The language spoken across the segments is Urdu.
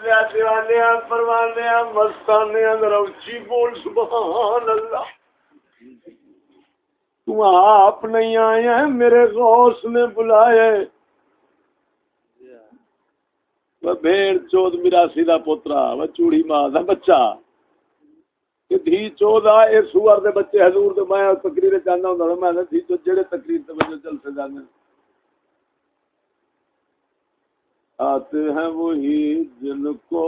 بندیا دیوانے پروانے مستانے روچی بول، سبحان اللہ۔ تو آپ نہیں آئے ہیں، میرے غوث نے بلائے۔ وہ بھیڑ چود میراسی دا پوترا وہ چوڑی ماں دا بچہ۔ کہ دھی چودہ اے سوار دے بچے حضور دے میں تقریر جانا ہوں میں دھی چود، جڑے تقریر تے وجہ چل جانے۔ آتے ہیں وہی جن کو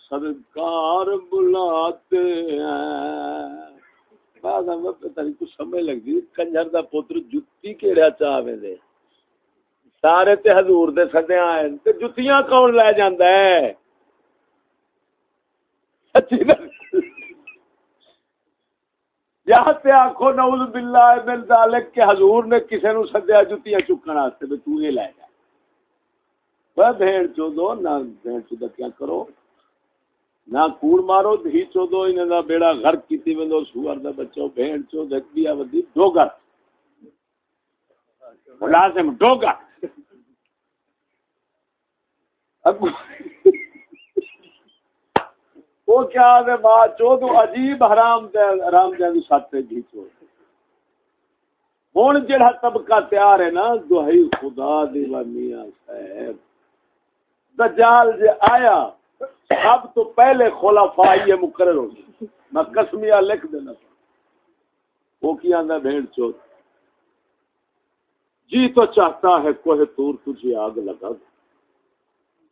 سرکار بلاتے ہیں۔ بعد میں پتہ نہیں کچھ سمجھ لگ دی کنجر دا پتر جتی کیڑا چاہے دے۔ سارے تے حضور دے سدے آئے تے جتیاں کون لے جاندا ہے؟ سچی یا تے آکھو نعوذ باللہ من ذالک کہ حضور نے کسے نو سدیا جتیاں چکن واسطے تے تو یہ لے جا۔ بھیڑ چو دو نہ بھیڑ چو کیا کرو؟ نہ کوڑ مارو دھی چو دو انہاں دا بیڑا غرق کیتی وندو سوار دا بچو، بھیڑ چو دکیا ودی ڈوگر۔ ملازم ڈوگر۔ وہ کیا دے بات چو تو عجیب حرام دے حرام دے ساتے جی چو ہوں جڑا طبقہ تیار ہے نا، دہائی خدا دیوانی صاحب۔ دجال جے آیا سب تو پہلے خلافا یہ مقرر ہو گئی۔ میں قسمیہ لکھ دینا۔ وہ کیا آندا بھیڑ چوت؟ جی تو چاہتا ہے کوہ تور تجھے آگ لگا دو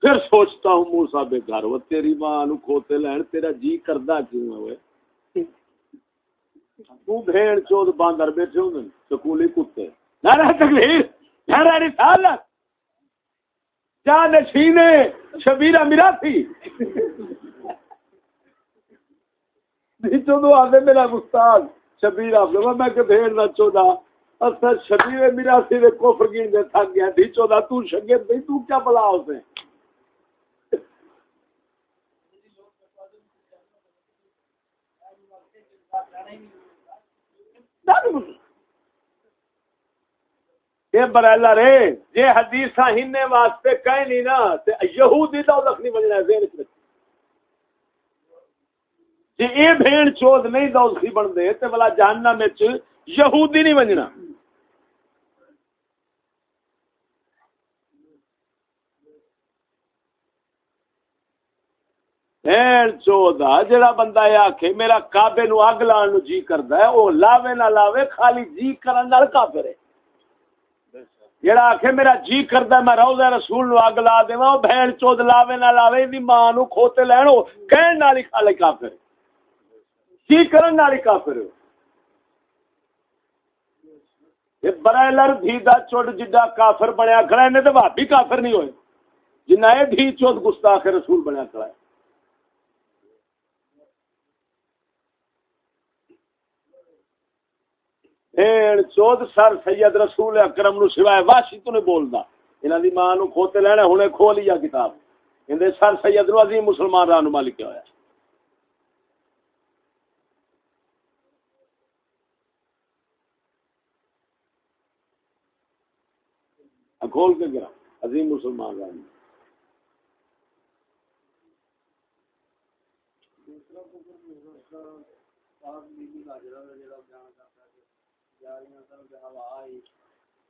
پھر سوچتا ہوں موسا بے گھر وہ تیری ماں نو کھوتے لین، تیرا جی کردہ کیوں ہے وہ تو بھیڑ چود باندر بیٹھے ہوں گے سکولی کتے۔ نہ تکلیف نہ رسالت۔ جا نشینے شبیرہ میرا تھی۔ چودو آدھے میرا مستاد شبیر آپ میں کہ بھیڑ نہ چودا اصل شبیر میرا سی دے کفر گین دے تھک گیا دی چودا تو شگیر دی تو کیا بلا ہوتے ہیں یہ برائلہ رے یہ حدیثہ ہننے واسطے کہیں نہیں نا، تے یہودی دا لکھنی بننا ہے ذہن رکھ جی یہ بھین چود نہیں دوزخی بن دے تے بلا جہنم میں یہودی نہیں بننا۔ چودا جڑا بندہ یہ آخے میرا کابے نو اگ لان جی کردا ہے وہ لاوے نہ لاوے، خالی جی کرن نال کافر ہے۔ جڑا آخے میرا جی کردا ہے، میں روزہ رسول نو اگ لا دیواں بہن چود لاوے نہ لاوے دی ماں نو کھوتے لینو، کہن نال ہی خالی کافر۔ جی کرن نال ہی کافر۔ یہ برائلر بھی دا چوٹ جڈا کافر بنیا کھڑا ہے نے تے بھابی کافر نہیں ہوئے۔ جنہ اے بھی چود گستاخ رسول بنیا کھڑا ہے۔ بھیڑ چود سر سید رسول اکرم نو سوائے واشی تو نہیں بولدا انہاں دی ماں نو کھوتے لینے ہنے کھو لیا کتاب۔ اندے سر سید نو عظیم مسلمان رہنما لکھیا ہویا۔ کھول کے گرا۔ عظیم مسلمان رہنما۔ دوسرا کو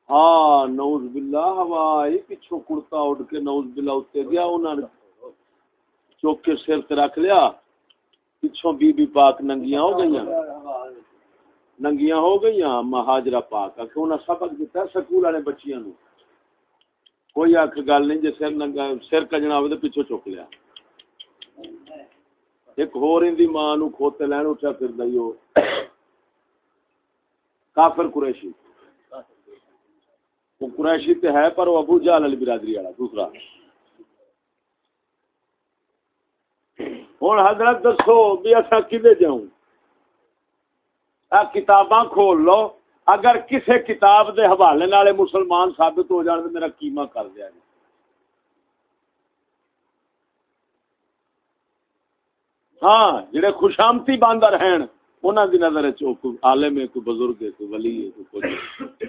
ہاں نوز باللہ ہوا آئی پچھو کڑتا اٹھ کے نوز باللہ اٹھتے گیا انہوں نے۔ چوک کے سر تے رکھ لیا، پچھوں بی بی پاک ننگیاں ہو گئیاں۔ ننگیاں ہو گئیاں مہاجرہ پاک کہ انہوں سبق دیتا ہے سکول والے بچیاں نو کوئی آنکھ گل نہیں، جے سر ننگا، سر کجنا ہوئے تو پچھو چوک لیا۔ ایک ہور اندی ماں نو کھوتے لین اٹھا پھر دائیو کافر قریشی۔ وہ قریشی تے ہے، پر وہ ابو جال علی برادری والا، دوسرا۔ ہوں حضرت دسو بھی اصا کدے جاؤں؟ کتاباں کھول لو۔ اگر کسی کتاب دے حوالے نالے مسلمان ثابت ہو جان تو میرا کیما کر دیا جی ہاں جڑے خوشامتی باندر ہیں انہاں دی نظر چ عالم ہے، کوئی بزرگ ہے، کوئی ولی ہے، کوئی کچھ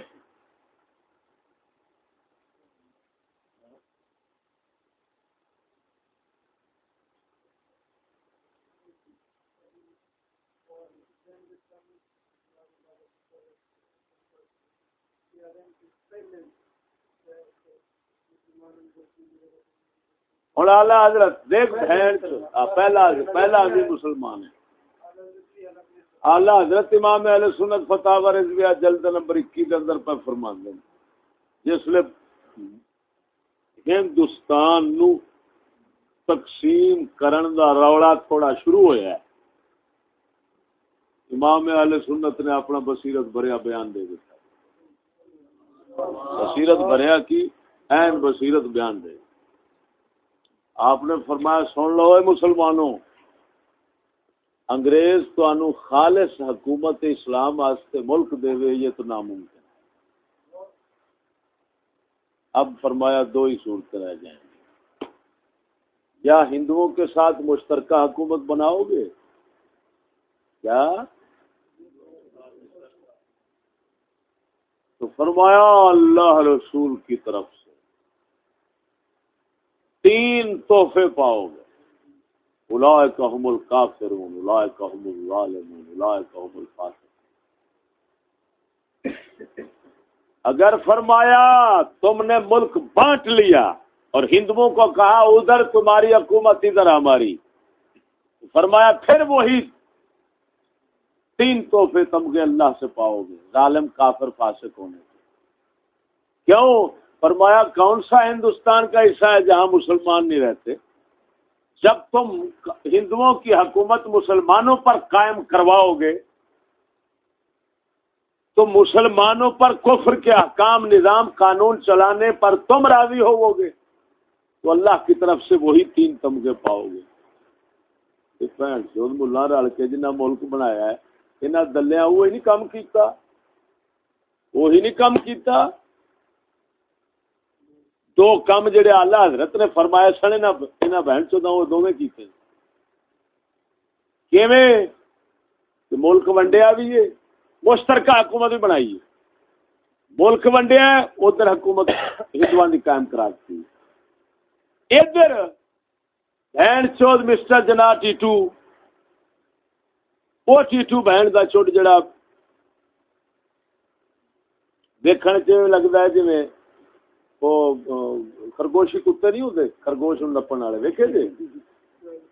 ہوں آلہ حضرت دیکھ پہلا پہلا بھی مسلمان ہے۔ آلہ حضرت امام علیہ سنت فتح و رضویہ جلد نمبر اکی کے اندر پر فرمان دیں جس لیے ہندوستان نو تقسیم کرن دا روڑا تھوڑا شروع ہویا ہے۔ امام اہل سنت نے اپنا بصیرت بھریا بیان دے دیتا بصیرت بھریا کی؟ این بصیرت بیان دے۔ آپ نے فرمایا، سن لو اے مسلمانوں انگریز تو انو خالص حکومت اسلام واسطے ملک دے وے یہ تو ناممکن اب فرمایا دو ہی صورت رہ جائیں۔ گے یا ہندوؤں کے ساتھ مشترکہ حکومت بناؤ گے؟ کیا؟ تو فرمایا اللہ رسول کی طرف سے تین تحفے پاؤ گے۔ الائے الکافرون الائے الظالمون الائے کام اگر فرمایا تم نے ملک بانٹ لیا اور ہندوؤں کو کہا ادھر تمہاری حکومت، ادھر ہماری۔ فرمایا پھر وہی تین تحفے تمغے اللہ سے پاؤ گے، ظالم، کافر، فاسق ہونے کے۔ کیوں؟ فرمایا کون سا ہندوستان کا حصہ ہے جہاں مسلمان نہیں رہتے؟ جب تم ہندوؤں کی حکومت مسلمانوں پر قائم کرواؤ گے، تو مسلمانوں پر کفر کے احکام، نظام، قانون چلانے پر تم راضی ہوو گے۔ تو اللہ کی طرف سے وہی تین تمغے پاؤ گے۔ ملا رل کے جنہ ملک بنایا ہے انہیں دلیا وہی نہیں کام کیتا۔ وہی نہیں کام کیتا۔ دو کام جڑے آلہ حضرت نے فرمایا سن انہیں بہن چودہ وہ دونوں کیتے کیویں؟ کہ ملک ونڈیا بھی ہے، مشترکہ حکومت بھی بنائی ہے۔ ملک ونڈیا ادھر حکومت ہندو کی قائم کرا دی ادھر بہن چود مسٹر جنا ٹیٹو، وہ ٹیٹو بہن کا چوٹ جڑا دیکھنے چ لگتا ہے جی میں وہ خرگوشی کتے نہیں ہوتے خرگوش نپن والے ویکے جی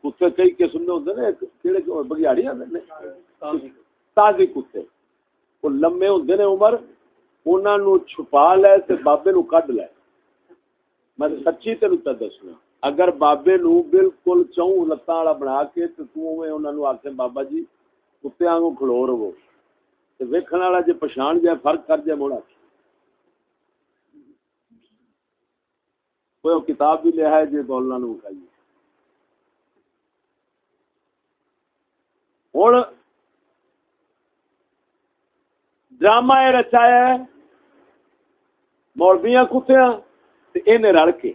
کتے کئی قسم کے ہوتے نا بگیاڑی آتے تازی کتے۔ وہ لمے ہوں نے عمر انہوں چھپا لے تے بابے نو کڈ لے۔ میں سچی تین دسنا، اگر بابے نو بالکل چون لتاں والا بنا کے تے تو انہوں نے بابا جی کتے آنگوں کھلو رہو۔ ویکن والا جی پچھان جائے، فرق کر جائے موڑا کوئی کتاب بھی لیا ہے جی بولنا نو بکھائیے ہوں ڈرامہ یہ رچایا ہے کتیا رل کے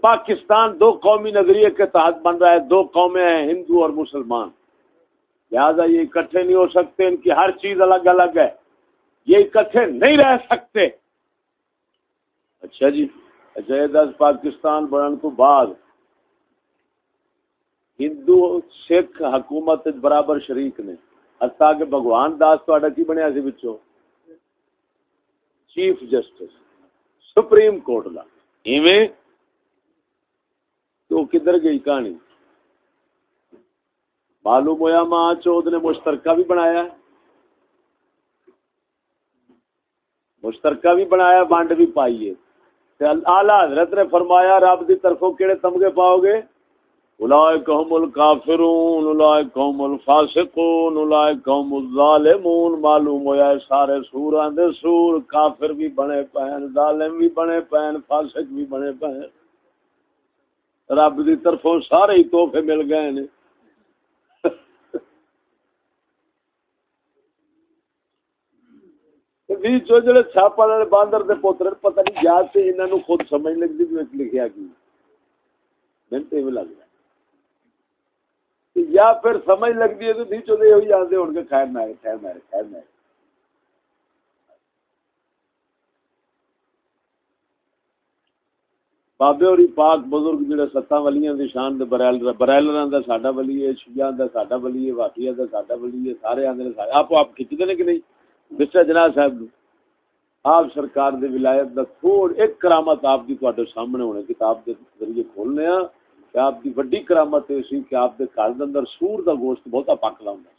پاکستان دو قومی نظریے کے تحت بن رہا ہے دو قومیں ہیں ہندو اور مسلمان لہذا یہ اکٹھے نہیں ہو سکتے ان کی ہر چیز الگ الگ ہے یہ اکٹھے نہیں رہ سکتے اچھا جی اچھا دس پاکستان بننے تو بعد ہندو، سکھ حکومت برابر شریک نے۔ حتیٰ کہ بھگوان داس تا کی بنیا سی بچوں؟ چیف جسٹس، سپریم کورٹ کا ایویں؟ تو کدھر گئی کہانی؟ معلوم ہوا ماں چود نے مشترکہ بھی بنایا۔ مشترکہ بھی بنایا، بانڈ بھی پائیے آلہ حضرت نے فرمایا، رب دی طرفوں کیڑے تمغے پاؤ گے؟ اولائکہم الکافرون اولائکہم الفاسقون اولائکہم الظالمون۔ معلوم ہویا ہے سارے سوران دے سور کافر بھی بنے پہن، ظالم بھی بنے پہن، فاسق بھی بنے پہن۔ رب دی طرفوں سارے ہی تحفے مل گئے نے جو جڑے چھاپا والے باندر دے پوتر پتہ نہیں یاد سے انہاں نو خود سمجھ لگدی بھی لکھیا کی میں تے لگ رہا یا پھر سمجھ لگتی ہے تو بھی چلے ہوئی آتے ہو کے خیر مارے خیر مارے خیر مارے بابے اور پاک بزرگ جڑے ستاں ولیاں دی شان دے برائل برائلراں دا ساڈا ولی ہے شیعہ دا ساڈا ولی ہے واقعہ دا ساڈا ولی ہے سارے آندے نے سارے آپ آپ کھچدے نے کہ نہیں بچا جناب صاحب نو، آپ سرکار دے ولایت دا تھوڑ ایک کرامت آپ دی تواڈے سامنے ہونے، کتاب دے ذریعے کھولنے ہاں۔ کہ آپ دی بڑی کرامت ہے سی کہ آپ دے گھر دے اندر سور دا گوشت بہتا پکلا ہوندا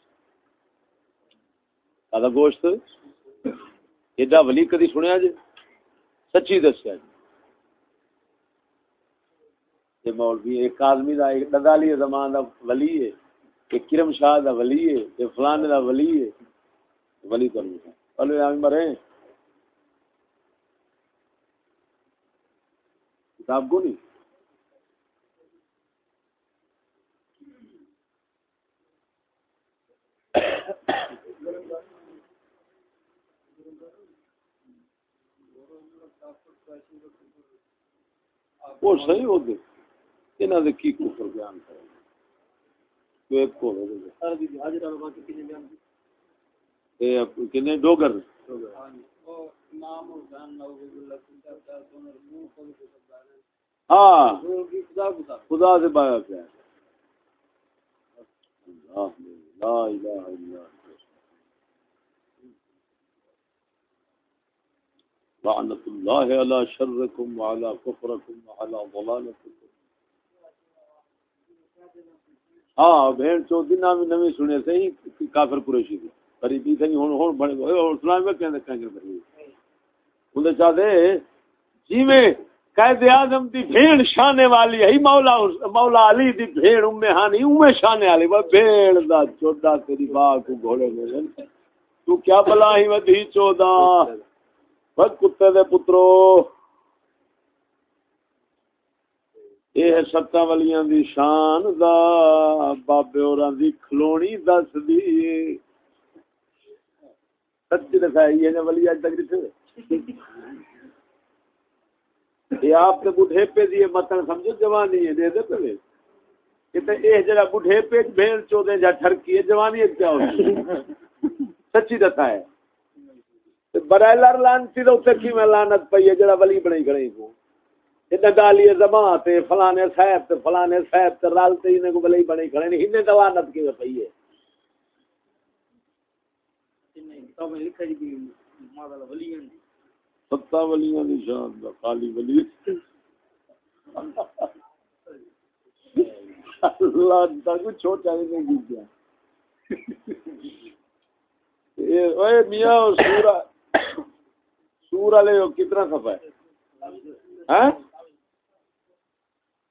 ہے دا گوشت؟ ایڈا ولی کدی سنیا جی سچی دسیا جی یہ مولوی، ایک آدمی دا، ایک ددالی زمان دا ولی ہے ایک کرم شاہ دا ولی ہے ایک فلانے دا ولی ہے ولی تو نہیں ولی آمی مرے۔ کتاب کو نہیں۔ وہ صحیح ہو گئے۔ انہاں دے کی کفر بیان کرے تو ایک کو ہو گئے سر دی حاضر اللہ کے کنے ڈوگر۔ ہاں خدا سے بایا پیا لا الہ الا لعنت اللہ علی شرکم وعلی کفرکم وعلی ضلالکم ہاں بہن چوتھی نام نویں سنے سے ہی کافر قریشی دی۔ قریبی تھی ہن ہن بڑے ہن سنا میں کہندے بڑی اون چاہتے جی۔ میں قائد اعظم دی بھیڑ شانے والی ہے مولا مولا علی دی بھیڑ ام ہانی ام شانے والی وہ بھیڑ دا چودا تیری باہ کو گھوڑے میں تو کیا بلا ہی ودھی چودا وہ کتے دے پترو۔ یہ ستاں ولیاں دی شان دا بابے اوراں دی کھلونی دس دی۔ سچ دکھائی ہے ولی اج تک کتے یہ آپ کے بڈھے پہ دی متن سمجھو، جوانی ہے، دے دے پہ کتے اے جڑا بڈھے پہ بھیڑ چودے جا ٹھرکی ہے جوانی کیا ہوتی سچی دتا ہے۔ برائلر لانتی تو اتنے کی میں لانت پئی ہے، جڑا ولی بنائی کھڑی کو گالی زبان تے، فلانے صاحب تے، فلانے صاحب تے رال تے انہیں کو بلے بنے کھڑے نہیں ہنے دوانت کی پئی ہے؟ ستا ولیاں دی شان دا، خالی ولی۔ اللہ دا کو چھوٹا نہیں جی گیا اوے میاں سورہ سورہ لے کتنا صفحہ ہے؟ ہاں؟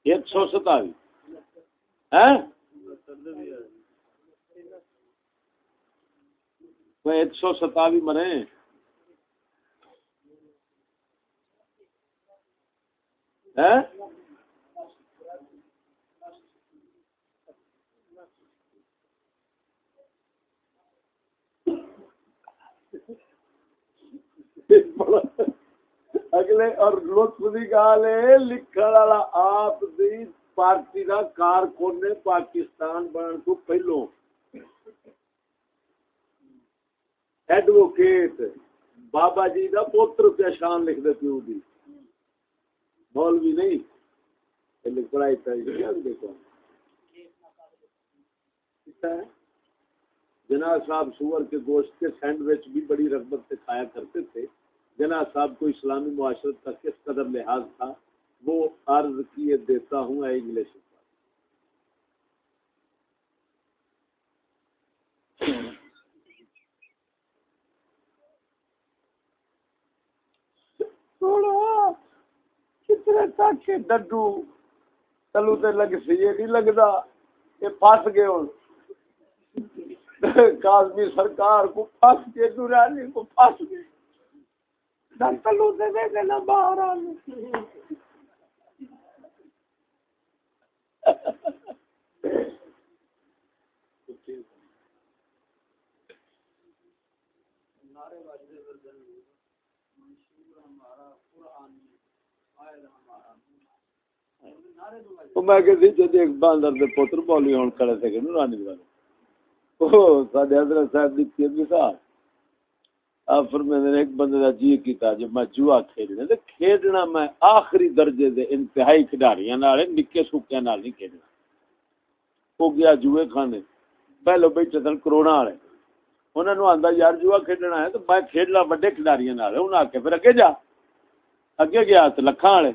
ایک سو ستاوی ہاں؟ ایک سو ستاوی مرے اگلے اور لطف دی گال ہے، لکھن والا آپ دی پارٹی دا کارکن پاکستان بنن تو پہلو۔ ایڈوکیٹ بابا جی دا پوتر پہ شان لکھ دے پیو دی مولوی نہیں پڑھائی دیکھو جناب صاحب سور کے گوشت کے سینڈوچ بھی بڑی رغبت سے کھایا کرتے تھے جناب صاحب کو اسلامی معاشرت کا کس قدر لحاظ تھا وہ عرض کیے دیتا ہوں اے انگلش کہ ڈڈو تلو تے لگ سی، یہ نہیں لگدا یہ پھس گئے ہن کاظمی سرکار کو پھس کے دورانی کو پھس گئے۔ تلو تے دے دے نہ باہر آنے میں دے پوتر بولی ہون کھڑے تھے کہ نورانی والے او ساڈے حضرت صاحب دی مثال ایک بندے دا جی کیتا میں جوا کھیلنا تے میں آخری درجے دے انتہائی کھڈاریاں نال نکے سوکیاں نال نہیں کھیڈنا ہو گیا جوئے کھانے پہلو بیٹھے تھے کرونا والے انہوں نے آندا یار جوا کھیڈنا ہے تو میں کھیڈنا وڈے کھڈاریاں نال انہاں پھر اگے جا اگے گیا تے لکھاں والے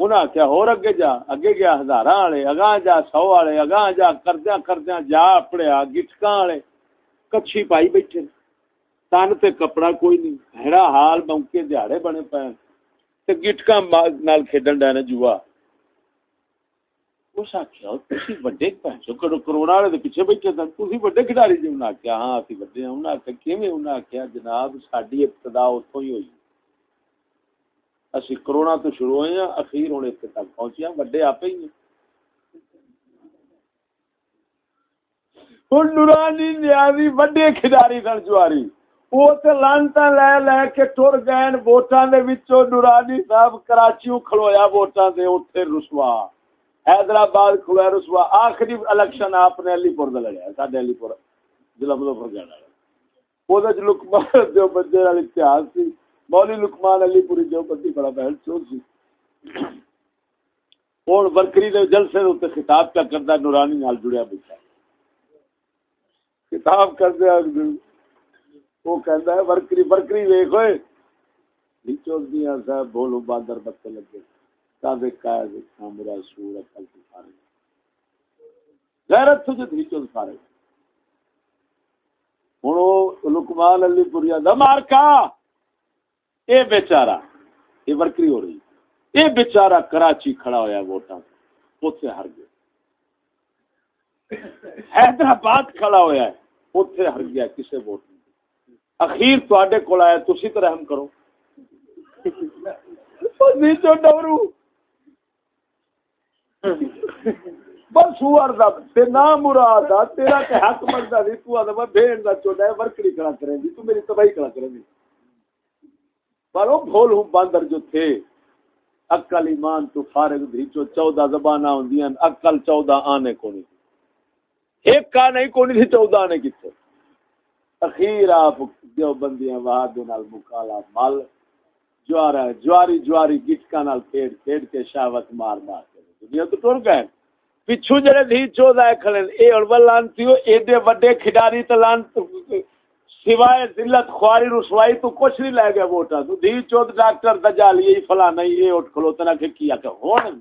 انہاں آکھیا، ہور اگے جا، اگے گیا ہزاراں والے اگاں جا سو والے اگاں جا کردیاں کردیاں، جا اپڑیا گٹکاں والے کچھی پائی بیٹھے تن تے کپڑا کوئی نہیں ہڑا حال موقع دیہڑے بنے پے تے گٹکا نال کھیڈن ڈے جوا۔ اس آخیا تھی وڈے پیسے کرونا والے دے پیچھے بیٹھے سن تھی وڈے کھڈاری جی انہیں آخیا ہاں ابھی وڈے ہیں۔ انہیں آخیا کیویں انہیں آخیا جناب ساری ابتدا اتوں ہی ہوئی۔ اسی کرونا تو شروع ہوئے ہیں، اخیر ہوں اتنے تک پہنچے ہیں، وڈے آپ ہی ہیں۔ ہوں نورانی نیازی وڈے کھڈاری سن جواری۔ وہ لانتا لے لے کے ٹر گئے ووٹاں دے وچوں نورانی صاحب کراچیوں کھلویا ووٹاں دے اوتھے رسوا۔ حیدرآباد کھلویا رسوا۔ آخری الیکشن آپ نے علی پور دا لڑیا ساڈے علی پور ضلع مظفر گڑھ والے وہ لکمان جو بندے والا اتہاس سی مولی لکمان علی پوری جو بڑا بہن چور سی۔ ہوں ورکری دے جلسے دے خطاب کیا کرتا نورانی نال جڑیا بیٹھا۔ خطاب کر دیا وہ کہندا ہے، ورکری ورکری ویکھ ہوئے نیچوں دیاں صاحب بولو باندر بتے لگے۔ تاوے قائد سامرا سور عقل کی فارغ غیرت تجھے نیچوں فارغ ہن او لقمان علی پوریا دا مار کا اے بیچارہ اے ورکری ہو رہی اے بیچارہ، کراچی کھڑا ہویا ووٹاں۔ اوتھے ہر گیا حیدرآباد کھڑا ہویا ہے، اوتھے ہر گیا کسے ووٹ اخیر تے کول آیا تھی تو رحم کرو۔ نیچو ڈورو بس سوار دا تے نا مراد تیرا تے حق بندا سی تو آدا بھین دا چوڑا ہے ورکڑی کڑا کرے دی تو میری تباہی کڑا کرے دی پر وہ بھول ہوں باندر جو تھے۔ عقل، ایمان تو فارغ دی جو چودہ زبانہ ہوندیاں، عقل چودہ آنے کو نہیں ایک کا نہیں کو نہیں تھی، چودہ آنے کی تھے اخیر آپ دیو بندیاں وہاد نال مکالا مال جوارا، جواری جواری گٹکا نال پھیڑ پھیڑ کے شاوت مار مار کے۔ دنیا تو ٹر گئے۔ پچھو جڑے دھی، چودہ کھڑے اے اڑول لانتی ہو، ایڈے وڈے کھڈاری تے لانت سوائے ذلت، خواری رسوائی تو کچھ نہیں لے گیا ووٹا تو دھی چود ڈاکٹر دجال، یہ فلانا یہ اٹھ کھلو تنا کہ کیا کہ ہون؟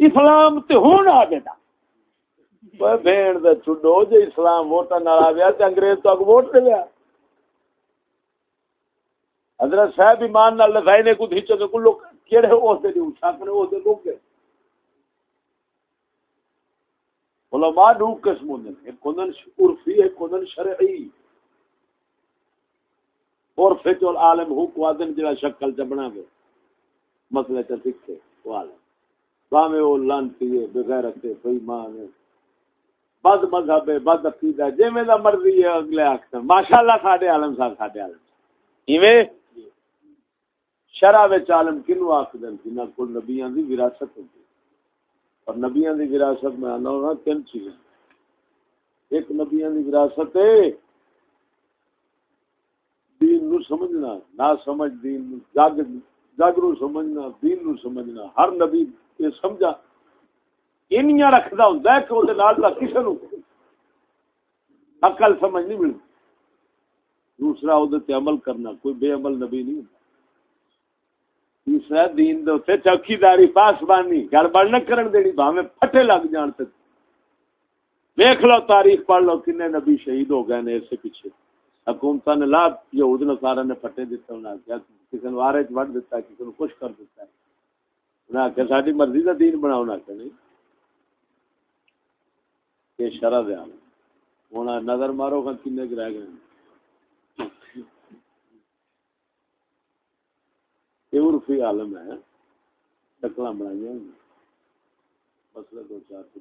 اسلام تے ہون آ گیا بھین دے چھڈو، جے اسلام ووٹاں نال آویا تے انگریز تو اگ ووٹ دے لیا۔ حضرت صاحب ایمان نال لگائے نے کو دھچو تے کلو کیڑے اس دے اٹھا کرے اس دے لوگ گئے علماء دو قسم ہوندے ایک کونن عرفی ہے کونن شرعی۔ عرف جو عالم ہو کو آدن جڑا شکل چ بنا دے مسئلے تے سکھے وہ عالم۔ باویں وہ لانتی ہے، بغیرت ہے، بے ایمان ہے۔ بد مذہب ہے، بد عقیدہ جویں دا مرضی ہے، اگلے آکھن ماشاءاللہ ساڈے عالم صاحب، ساڈے عالم۔ ایویں؟ شرع وچ عالم کینو آکھدن؟ جنہاں کول نبیاں دی وراثت ہوندی۔ اور نبیاں دی وراثت میں آنا ہونا تین چیزیں ایک نبیاں دی وراثت ہے نو سمجھنا، نہ سمجھ دین جگ جگ نو سمجھنا، دین نو سمجھنا، ہر نبی یہ سمجھا۔ انیاں رکھدا ہوندا ہے کہ او نال دا کسے نو عقل سمجھ نہیں ملتی دوسرا او تے عمل کرنا، کوئی بے عمل نبی نہیں ہوندا۔ تیسرا دین دے اوتے چوکیداری، پاسبانی گڑبڑ نہ کرن دینی، بھاویں پھٹے لگ جان تے۔ دیکھ لو، تاریخ پڑھ لو، کنے نبی شہید ہو گئے نے اس سے پیچھے۔ حکومت نے لا یہود نصارا نے پھٹے دیتا انہاں کیا کسی نے وارے وڈ دیتا کسی نے کچھ کر دیتا انہاں کہ ساڈی مرضی دا دین بناؤ نہ کہ نہیں۔ یہ شرح دیا ہوں نظر مارو گا کن رہ گئے یہ عرفی عالم ہے شکل بنائی ہیں۔ مسئلہ دو چار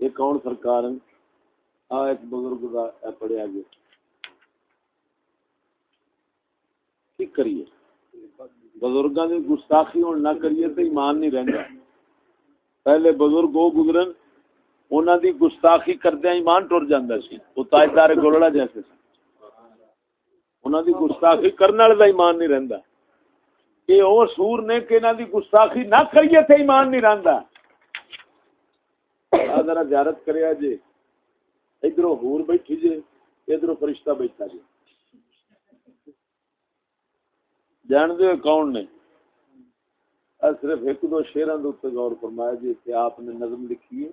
یہ کون سرکار ہیں؟ آ ایک بزرگ کا پڑھیا گیا کی کریے۔ بزرگوں کی گستاخی ہوں نہ کریے تو ایمان نہیں رہتا پہلے بزرگ وہ گزرن انہوں دی گستاخی کردیا ایمان ٹر جاتا سی۔ وہ تاجدار گولڑا جیسے انہوں دی گستاخی کرنے والے دا ایمان نہیں رہندا۔ یہ او سور نے کہ انہوں دی گستاخی نہ کریے تے ایمان نہیں رہندا۔ ذرا زیارت کریا جی ادھر ہور بیٹھی جی ادھر فرشتہ بیٹھا جی جان دے کون نے؟ صرف ایک دو شیران دے اوپر غور فرمایا جی کہ آپ نے نظم لکھی ہے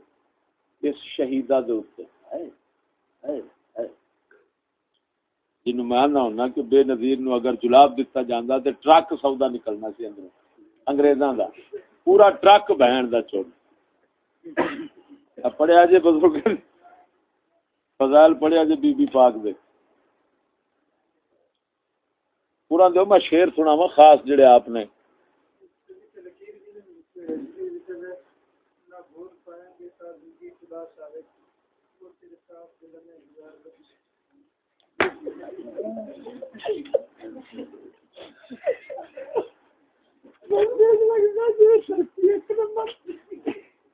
اس شہیدہ دے اوپر۔ جن میں آنا ہونا کہ بے نظیر نو اگر جلاب دیتا جاندا تے ٹرک سودا نکلنا سی اندر انگریزاں دا، پورا ٹرک بہن دا چھوڑ پڑھیا جی بزرگ فضائل پڑھیا جی بی بی پاک دے۔ پورا دیو میں شیر سنا وا خاص جڑے آپ نے۔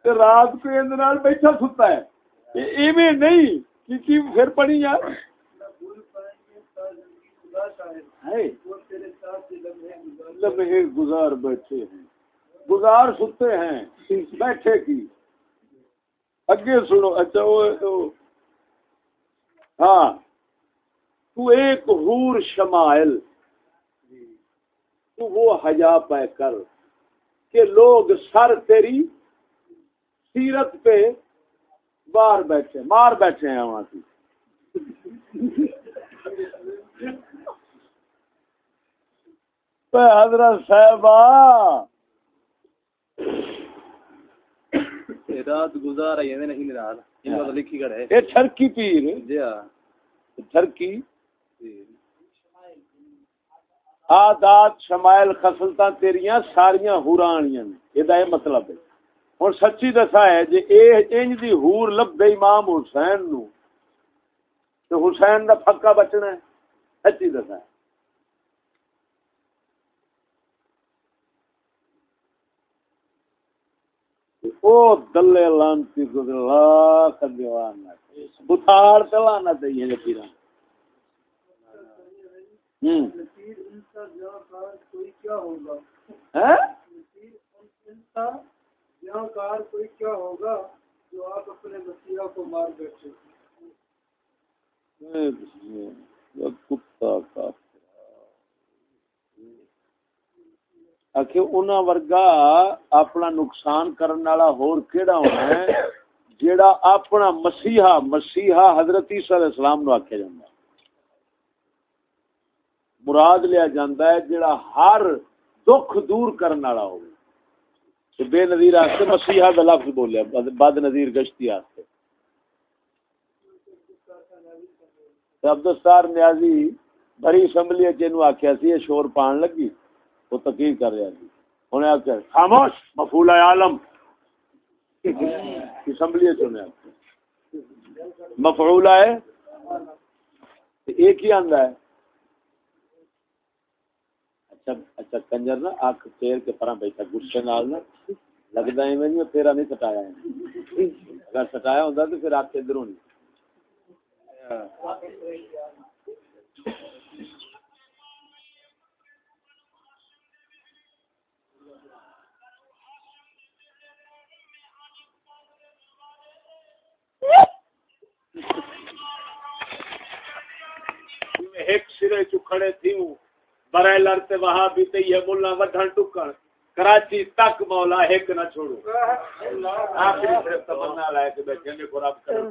رات کو بیٹھا ستا ہے۔ ایویں نہیں۔ پھر پڑھی یار؟ لمحے گزار بیٹھے ہیں۔ گزار ستے ہیں۔ بیٹھے کی؟ اگے سنو اچھا ہاں۔ تو ایک حور شمائل۔ تو وہ حیا پہ کر کہ لوگ سر تیری سیرت پہ بار بیٹھے مار بیٹھے ہیں وہاں کی حضرت صاحب رات گزار نہیں رات۔ لکھی کڑے یہ ٹھرکی پیر۔ جی ہاں۔ ٹھرکی آدات شمائل خسلتا تیریاں ساریاں ہورانیاں یہ مطلب ہے۔ ہوں سچی دسا ہے جی انج دی ہور لبے امام حسین نو تو حسین دا پکا بچنا ہے سچی دسا ہے۔ او دلے لانتی گزرلا کدیوان بتاڑ تلانا چاہیے جپیران ہوں۔ کوئی کیا ہوگا؟ ہاں؟ یہاں کار کوئی کیا ہوگا جو آپ اپنے مسیحا کو مار بیٹھے؟ ورگا اپنا نقصان کرنے والا ہور کیڑا ہونا ہے جیڑا اپنا مسیحا مسیحا حضرت عیسیٰ علیہ السلام نو آکھیا جاندا مراد لیا جاندا ہے جیڑا ہر دکھ دور کرنے والا بے نظیر آستے مسیحا دا لفظ بولیا بد نظیر گشتی آستے۔ عبدالستار نیازی بڑی اسمبلی جنو آخیا سی شور پان لگی وہ تقریر کر رہا سی انہیں آخر خاموش مفول عالم۔ اسمبلی چنے مفعول ہے ایک ہی آندا ہے۔ اچھا اچھا کنجر نا اک پھیر کے پرا بیٹھا غصے نال نا، لگدا ایویں نہیں تیرا نہیں سٹایا ہے۔ اگر سٹایا ہوندا تو پھر اک ادھر ہونی ایک سرے چکھڑے تھیوں۔ برائے لڑتے وہاں بھی تے یہ ملا وڈھن ٹکن۔ کراچی تک مولا ایک نہ چھوڑو۔ آخری صرف تمنا لائے کہ بیٹھے کو رب کرو